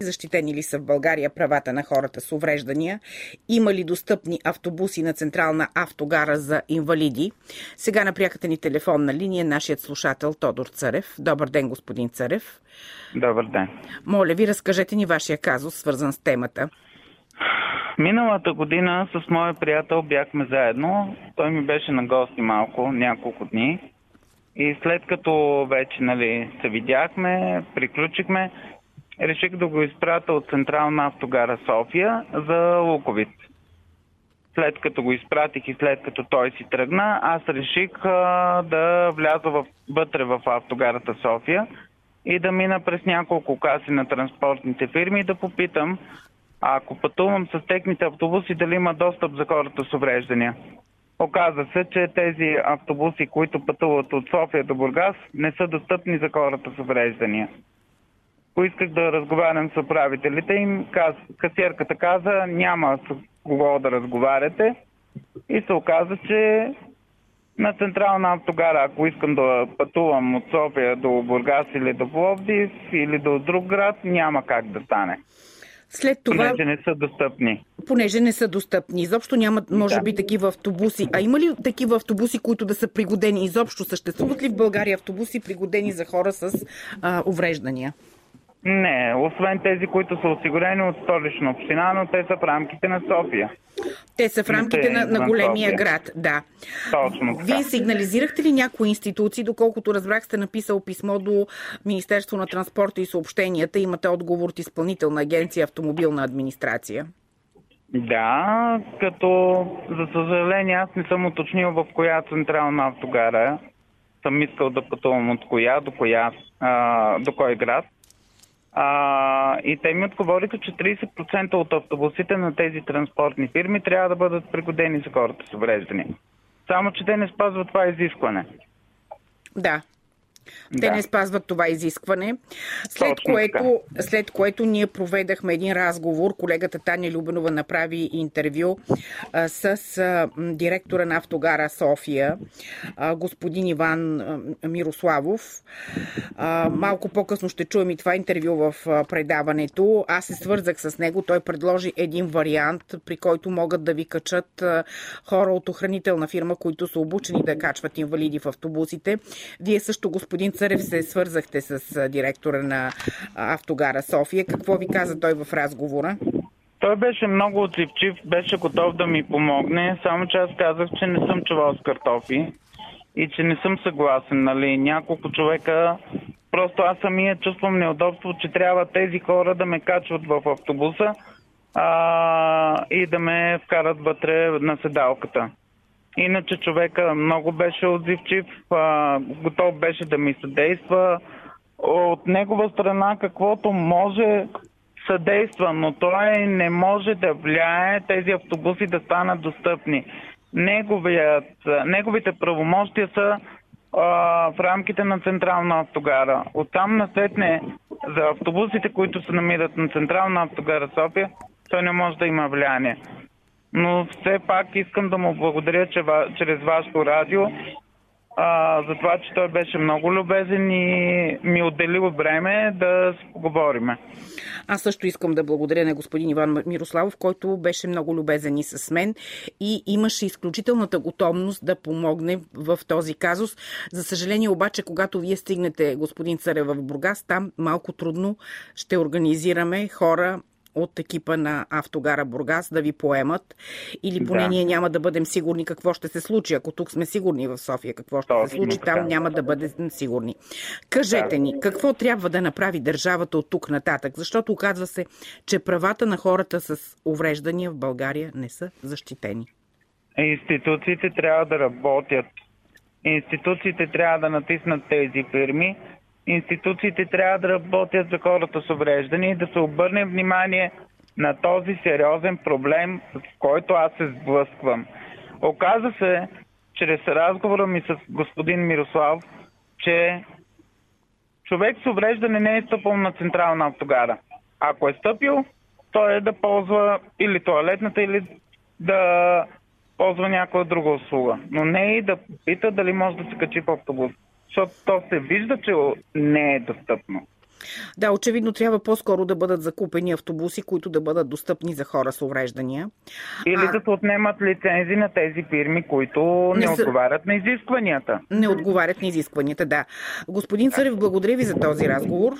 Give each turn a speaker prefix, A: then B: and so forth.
A: Защитени ли са в България правата на хората с увреждания? Има ли достъпни автобуси на Централна автогара за инвалиди? Сега на пряката ни телефонна линия нашият слушател Тодор Царев. Добър ден, господин Царев.
B: Добър ден.
A: Моля ви, разкажете ни вашия казус, свързан с темата.
B: Миналата година с моя приятел бяхме заедно. Той ми беше на гости малко, няколко дни. И след като вече нали, се видяхме, приключихме, реших да го изпратя от Централна автогара София за Луковит. След като го изпратих и след като той си тръгна, аз реших а, да вляза в, вътре в автогарата София и да мина през няколко каси на транспортните фирми и да попитам, ако пътувам с техните автобуси, дали има достъп за хората с увреждания. Оказва се, че тези автобуси, които пътуват от София до Бургас, не са достъпни за хората с увреждания. Поисках да разговарям с управителите им. Каз, касиерката каза, няма с кого да разговаряте. И се оказа, че на Централна автогара, ако искам да пътувам от София до Бургас или до Пловдив или до друг град, няма как да стане.
A: След това...
B: Понеже не са достъпни.
A: Понеже не са достъпни. Изобщо няма, може да. би, такива автобуси. А има ли такива автобуси, които да са пригодени? Изобщо съществуват ли в България автобуси, пригодени за хора с а, увреждания?
B: Не, освен тези, които са осигурени от столична община, но те са в рамките на София.
A: Те са в рамките на, на големия София. град, да.
B: Точно така.
A: Вие сигнализирахте ли някои институции, доколкото разбрах сте написал писмо до Министерство на транспорта и съобщенията, имате отговор от изпълнителна агенция автомобилна администрация?
B: Да, като за съжаление аз не съм уточнил в коя централна автогара съм искал да пътувам от коя до коя, а, до кой град. А, и те ми отговориха, че 30% от автобусите на тези транспортни фирми трябва да бъдат пригодени за хората с увреждания. Само, че те не спазват това изискване.
A: Да, те да. не спазват това изискване. След което, след което ние проведахме един разговор. Колегата Таня Любенова направи интервю а, с а, директора на Автогара София, а, господин Иван а, Мирославов. А, малко по-късно ще чуем и това интервю в а, предаването. Аз се свързах с него. Той предложи един вариант, при който могат да ви качат а, хора от охранителна фирма, които са обучени да качват инвалиди в автобусите. Вие също, господин господин Царев, се свързахте с директора на Автогара София. Какво ви каза той в разговора?
B: Той беше много отзивчив, беше готов да ми помогне, само че аз казах, че не съм чувал с картофи и че не съм съгласен. Нали? Няколко човека, просто аз самия чувствам неудобство, че трябва тези хора да ме качват в автобуса а, и да ме вкарат вътре на седалката. Иначе човека много беше отзивчив, а, готов беше да ми съдейства. От негова страна каквото може съдейства, но той не може да влияе тези автобуси да станат достъпни. Неговият, неговите правомощия са в рамките на Централна автогара. Оттам насетне за автобусите, които се намират на Централна автогара София, той не може да има влияние но все пак искам да му благодаря че, чрез вашето радио а, за това, че той беше много любезен и ми отделил време да поговориме.
A: Аз също искам да благодаря на господин Иван Мирославов, който беше много любезен и с мен и имаше изключителната готовност да помогне в този казус. За съжаление обаче, когато вие стигнете, господин Царев, в Бургас, там малко трудно ще организираме хора от екипа на Автогара Бургас да ви поемат или поне да. ние няма да бъдем сигурни какво ще се случи. Ако тук сме сигурни в София какво ще Точно, се случи, така. там няма да бъдем сигурни. Кажете да. ни, какво трябва да направи държавата от тук нататък? Защото оказва се, че правата на хората с увреждания в България не са защитени.
B: Институциите трябва да работят. Институциите трябва да натиснат тези фирми, институциите трябва да работят за хората с увреждания и да се обърне внимание на този сериозен проблем, с който аз се сблъсквам. Оказа се, чрез разговора ми с господин Мирослав, че човек с увреждане не е стъпал на централна автогара. Ако е стъпил, то е да ползва или туалетната, или да ползва някоя друга услуга. Но не и да пита дали може да се качи в автобус защото то се вижда, че не е достъпно.
A: Да, очевидно трябва по-скоро да бъдат закупени автобуси, които да бъдат достъпни за хора с увреждания.
B: Или а... да се отнемат лицензи на тези фирми, които не, не са... отговарят на изискванията.
A: Не отговарят на изискванията, да. Господин Царев, благодаря ви за този разговор.